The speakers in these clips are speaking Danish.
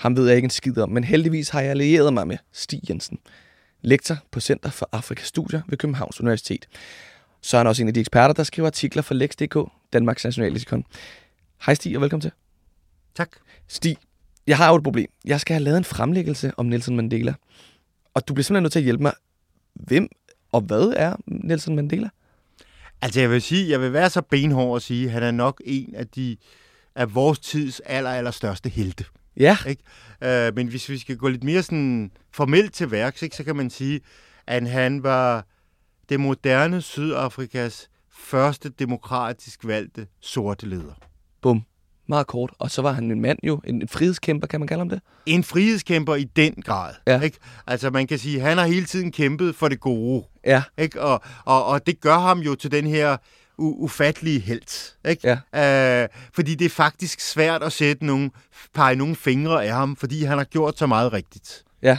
Ham ved jeg ikke en skid om, men heldigvis har jeg allieret mig med Stig Jensen, lektor på Center for Afrikas Studier ved Københavns Universitet. Så er han også en af de eksperter, der skriver artikler for Lex.dk, Danmarks Nationalleksikon. Hej Stig, og velkommen til. Tak. Stig, jeg har jo et problem. Jeg skal have lavet en fremlæggelse om Nelson Mandela. Og du bliver simpelthen nødt til at hjælpe mig. Hvem og hvad er Nelson Mandela? Altså jeg vil sige, jeg vil være så benhård og sige, at han er nok en af de af vores tids aller, aller største helte. Ja. Ikke? Uh, men hvis vi skal gå lidt mere sådan formelt til værks, ikke, så kan man sige, at han var det moderne Sydafrikas første demokratisk valgte sorte leder. Bum. Meget kort. Og så var han en mand jo, en frihedskæmper, kan man kalde ham det? En frihedskæmper i den grad. Ja. Ikke? Altså man kan sige, at han har hele tiden kæmpet for det gode. Ja. Ikke? Og, og, og det gør ham jo til den her ufattelige held. Ikke? Ja. Øh, fordi det er faktisk svært at sætte nogle, pege nogle fingre af ham, fordi han har gjort så meget rigtigt. Ja.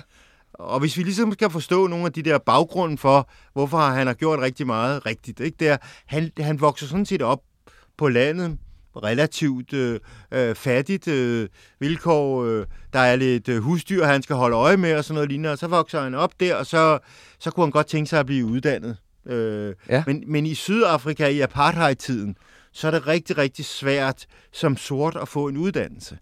Og hvis vi ligesom skal forstå nogle af de der baggrunden for, hvorfor han har gjort rigtig meget rigtigt, ikke? Det er, han, han vokser sådan set op på landet, relativt øh, øh, fattigt øh, vilkår. Øh, der er lidt øh, husdyr, han skal holde øje med og sådan noget lignende, og så vokser han op der, og så, så kunne han godt tænke sig at blive uddannet. Øh, Ja. men, men i Sydafrika i apartheid-tiden, så er det rigtig, rigtig svært som sort at få en uddannelse.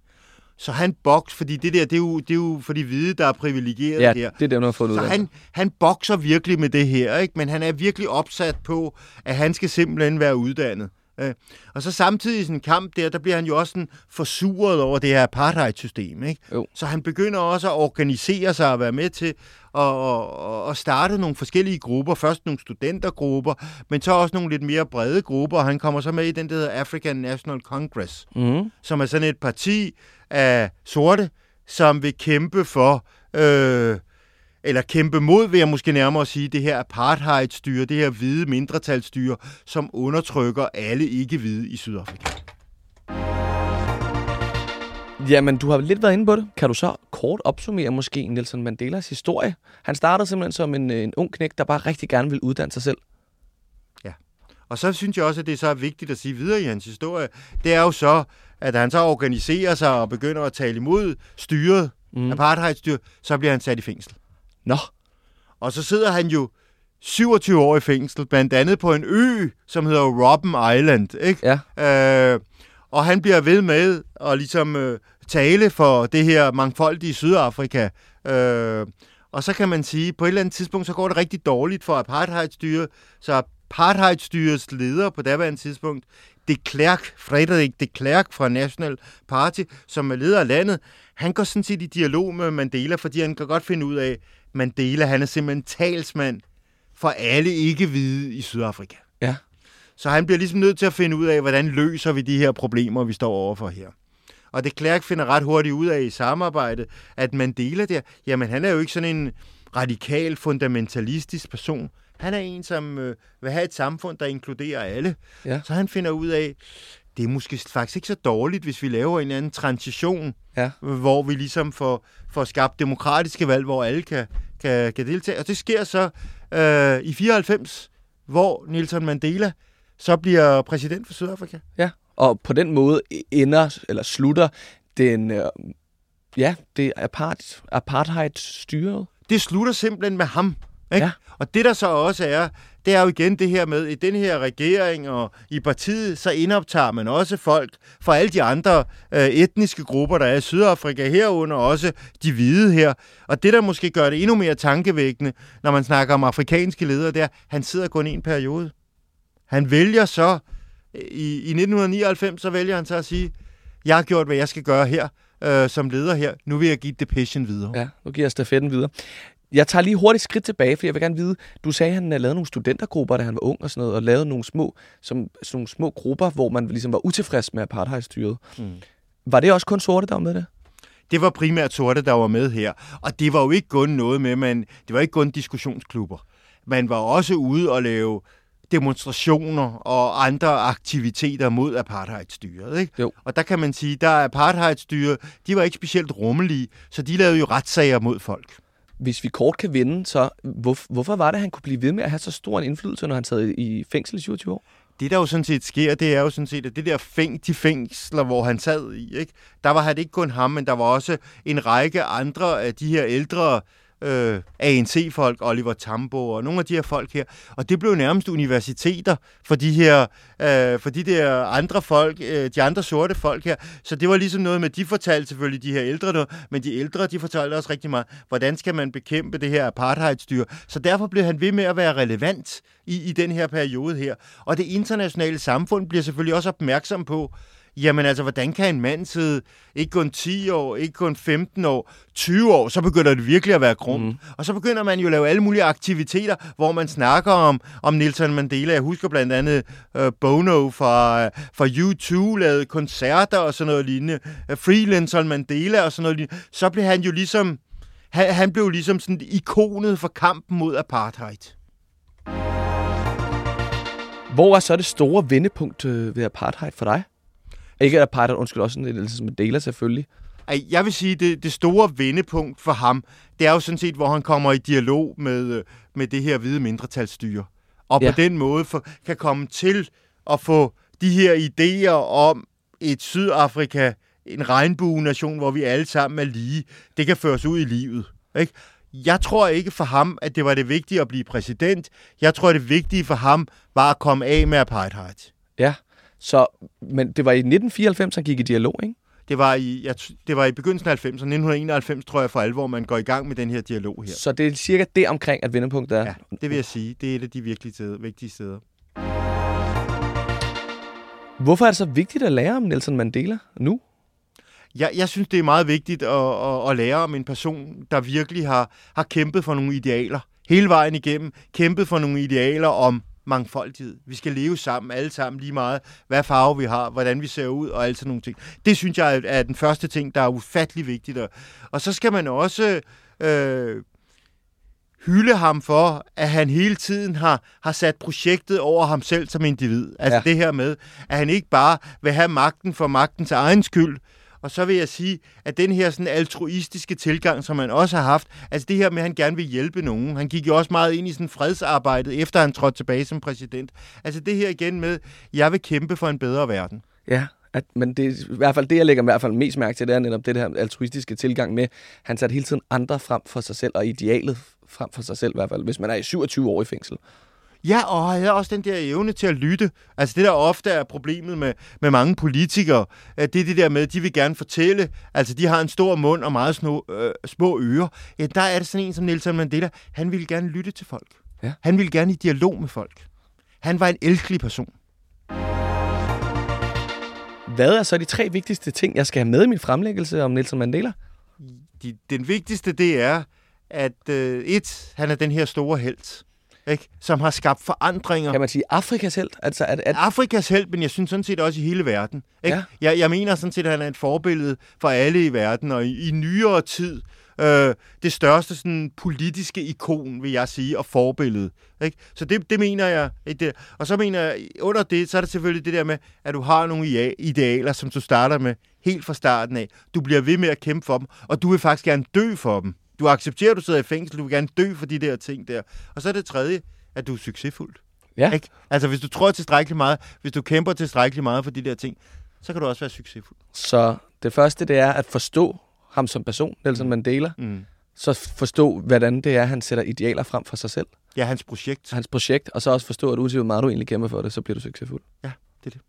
Så han boks, fordi det der, det er jo, det er jo for de hvide, der er privilegeret Ja, der. det er det, man har ud Så han, han bokser virkelig med det her, ikke? men han er virkelig opsat på, at han skal simpelthen være uddannet. Øh, Og så samtidig i sådan en kamp der, der bliver han jo også sådan forsuret over det her apartheid-system. Ikke? Jo. Så han begynder også at organisere sig og være med til at, at, at starte nogle forskellige grupper. Først nogle studentergrupper, men så også nogle lidt mere brede grupper. Og han kommer så med i den, der hedder African National Congress Mm. som er sådan et parti af sorte, som vil kæmpe for, øh, eller kæmpe mod, vil jeg måske nærmere sige, det her apartheidstyre, det her hvide mindretalsstyre, som undertrykker alle ikke-hvide i Sydafrika. Jamen, du har lidt været inde på det. Kan du så kort opsummere måske Nelson Mandelas historie? Han startede simpelthen som en, øh, en ung knæk, der bare rigtig gerne ville uddanne sig selv. Og så synes jeg også, at det er så vigtigt at sige videre i hans historie, det er jo så, at han så organiserer sig og begynder at tale imod styret, mm. apartheidstyret, så bliver han sat i fængsel. Nå, Og så sidder han jo 27 år i fængsel, blandt andet på en ø, som hedder Robben Island, ikke? ja. Øh, og han bliver ved med at ligesom øh, tale for det her mangfoldige Sydafrika. Øh, og så kan man sige, på et eller andet tidspunkt, så går det rigtig dårligt for apartheidstyret. Så apartheidstyrets leder på daværende tidspunkt, de Klerk, Frederik de Klerk fra National Party, som er leder af landet, han går sådan set i dialog med Mandela, fordi han kan godt finde ud af, Mandela han er simpelthen talsmand for alle ikke-hvide i Sydafrika. Ja. Så han bliver ligesom nødt til at finde ud af, hvordan løser vi de her problemer, vi står overfor her. Og det Klerk finder ret hurtigt ud af i samarbejdet, at Mandela der, jamen han er jo ikke sådan en radikal, fundamentalistisk person. Han er en, som øh, vil have et samfund, der inkluderer alle. Ja. Så han finder ud af, det er måske faktisk ikke så dårligt, hvis vi laver en eller anden transition, Ja. hvor vi ligesom får, får skabt demokratiske valg, hvor alle kan, kan, kan deltage. Og det sker så øh, i 94, hvor Nelson Mandela så bliver præsident for Sydafrika. Ja, og på den måde ender, eller slutter den, øh, ja, det apart, apartheid-styret. Det slutter simpelthen med ham. Ikke? Ja. Og det der så også er, det er jo igen det her med, i den her regering og i partiet, så indoptager man også folk fra alle de andre øh, etniske grupper, der er i Sydafrika, herunder også de hvide her. Og det, der måske gør det endnu mere tankevækkende, når man snakker om afrikanske ledere, det er, han sidder kun en periode. Han vælger så, i, i 1999, så vælger han så at sige, jeg har gjort, hvad jeg skal gøre her, øh, som leder her. Nu vil jeg give depression videre. Ja, nu giver jeg stafetten videre. Jeg tager lige hurtigt skridt tilbage, for jeg vil gerne vide, du sagde, at han havde lavet nogle studentergrupper, da han var ung og sådan noget, og lavede nogle små, som, sådan nogle små grupper, hvor man ligesom var utilfreds med apartheidstyret. Mm. Var det også kun sorte, der var med det? det var primært sorte, der var med her. Og det var jo ikke kun noget med, man, det var ikke kun diskussionsklubber. Man var også ude og lave demonstrationer og andre aktiviteter mod apartheidstyret. Ikke? Jo. Og der kan man sige, der apartheidstyret, de var ikke specielt rummelige, så de lavede jo retssager mod folk. Hvis vi kort kan vinde, så hvor, hvorfor var det, at han kunne blive ved med at have så stor en indflydelse, når han sad i fængsel i 27 år? det der jo sådan set sker, det er jo sådan set, at det der fæng, de fængsler, hvor han sad i, ikke? der var det ikke kun ham, men der var også en række andre af de her ældre øh, ANC-folk, Oliver Tambo og nogle af de her folk her. Og det blev nærmest universiteter for de her, øh, for de der andre folk, øh, de andre sorte folk her. Så det var ligesom noget med, de fortalte selvfølgelig de her ældre noget, men de ældre, de fortalte også rigtig meget, hvordan skal man bekæmpe det her apartheidstyre. Så derfor blev han ved med at være relevant i, i den her periode her. Og det internationale samfund bliver selvfølgelig også opmærksom på, Jamen altså, hvordan kan en mand sidde ikke kun 10 år, ikke kun 15 år, 20 år, så begynder det virkelig at være krum. Mm. Og så begynder man jo at lave alle mulige aktiviteter, hvor man snakker om, om Nelson Mandela. Jeg husker blandt andet uh, Bono fra, fra U2 lavede koncerter og sådan noget lignende. Uh, Free Nelson Mandela og sådan noget lignende. Så blev han jo ligesom, han, han blev ligesom sådan ikonet for kampen mod apartheid. Hvor er så det store vendepunkt øh, ved apartheid for dig? Ikke apartheid, undskyld, også en Nelson Mandela selvfølgelig. Jeg vil sige, det, det store vendepunkt for ham, det er jo sådan set, hvor han kommer i dialog med, øh, med det her hvide mindretalsstyre. Og ja. på den måde for, kan komme til at få de her idéer om et Sydafrika, en regnbue-nation, hvor vi alle sammen er lige, det kan føres ud i livet. Ikke? Jeg tror ikke for ham, at det var det vigtige at blive præsident. Jeg tror, det vigtige for ham var at komme af med apartheid. Ja. Så, men det var i 1994, han gik i dialog, ikke? Det var i, jeg, det var i begyndelsen af 90'erne, 1991 tror jeg for alvor, man går i gang med den her dialog her. Så det er cirka det omkring, at vendepunktet er? Ja, det vil jeg sige. Det er et af de virkelig steder, vigtige steder. Hvorfor er det så vigtigt at lære om Nelson Mandela nu? Jeg, jeg synes, det er meget vigtigt at, at, at lære om en person, der virkelig har, har kæmpet for nogle idealer. Hele vejen igennem kæmpet for nogle idealer om mangfoldighed. Vi skal leve sammen, alle sammen lige meget, hvad farve vi har, hvordan vi ser ud og alt sådan nogle ting. Det synes jeg er den første ting, der er ufattelig vigtigt. Og så skal man også øh, hylde ham for, at han hele tiden har, har sat projektet over ham selv som individ. Altså ja. det her med, at han ikke bare vil have magten for magtens egen skyld, og så vil jeg sige, at den her sådan altruistiske tilgang, som han også har haft, altså det her med, at han gerne vil hjælpe nogen. Han gik jo også meget ind i sådan fredsarbejdet, efter han trådte tilbage som præsident. Altså det her igen med, jeg vil kæmpe for en bedre verden. Ja, at, men det i hvert fald det, jeg lægger i hvert fald mest mærke til, det er netop det her altruistiske tilgang med, han satte hele tiden andre frem for sig selv, og idealet frem for sig selv i hvert fald, hvis man er i 27 år i fængsel. Ja, og jeg har også den der evne til at lytte. Altså det, der ofte er problemet med, med mange politikere, det er det der med, at de vil gerne fortælle, altså de har en stor mund og meget små, øh, små ører. Ja, der er det sådan en som Nelson Mandela, han ville gerne lytte til folk. Ja. Han ville gerne i dialog med folk. Han var en elskelig person. Hvad er så de tre vigtigste ting, jeg skal have med i min fremlæggelse om Nelson Mandela? De, den vigtigste, det er, at øh, et, han er den her store held ikke? som har skabt forandringer. Kan man sige Afrikas held? Altså, at, at... Afrikas held, men jeg synes sådan set også i hele verden. Ikke? Ja. Jeg, jeg mener sådan set, at han er et forbillede for alle i verden, og i, i nyere tid øh, det største sådan, politiske ikon, vil jeg sige, og forbillede. Ikke? Så det, det mener jeg. Det, og så mener jeg, under det, så er det selvfølgelig det der med, at du har nogle idealer, som du starter med helt fra starten af. Du bliver ved med at kæmpe for dem, og du vil faktisk gerne dø for dem. Du accepterer, at du sidder i fængsel, du vil gerne dø for de der ting der. Og så er det tredje, at du er succesfuld. Ja. Ikke? Altså, hvis du tror tilstrækkeligt meget, hvis du kæmper tilstrækkeligt meget for de der ting, så kan du også være succesfuld. Så det første, det er at forstå ham som person, Nelson mm. Mandela. Mm. Så forstå, hvordan det er, han sætter idealer frem for sig selv. Ja, hans projekt. Hans projekt, og så også forstå, at uanset hvor meget du egentlig kæmper for det, så bliver du succesfuld. Ja, det er det.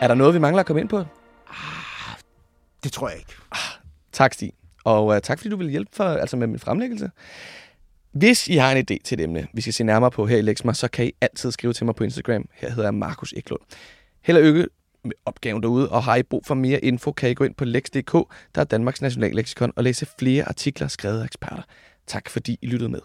Er der noget, vi mangler at komme ind på? Ah, det tror jeg ikke. Ah, tak, Stig. Og uh, tak fordi du vil hjælpe for, altså med min fremlæggelse. Hvis I har en idé til et emne, vi skal se nærmere på her i Lexma, så kan I altid skrive til mig på Instagram. Her hedder jeg Markus Eklund. Held og lykke med opgaven derude, og har I brug for mere info, kan I gå ind på lex.dk, der er Danmarks Nationalleksikon, og læse flere artikler skrevet af eksperter. Tak fordi I lyttede med.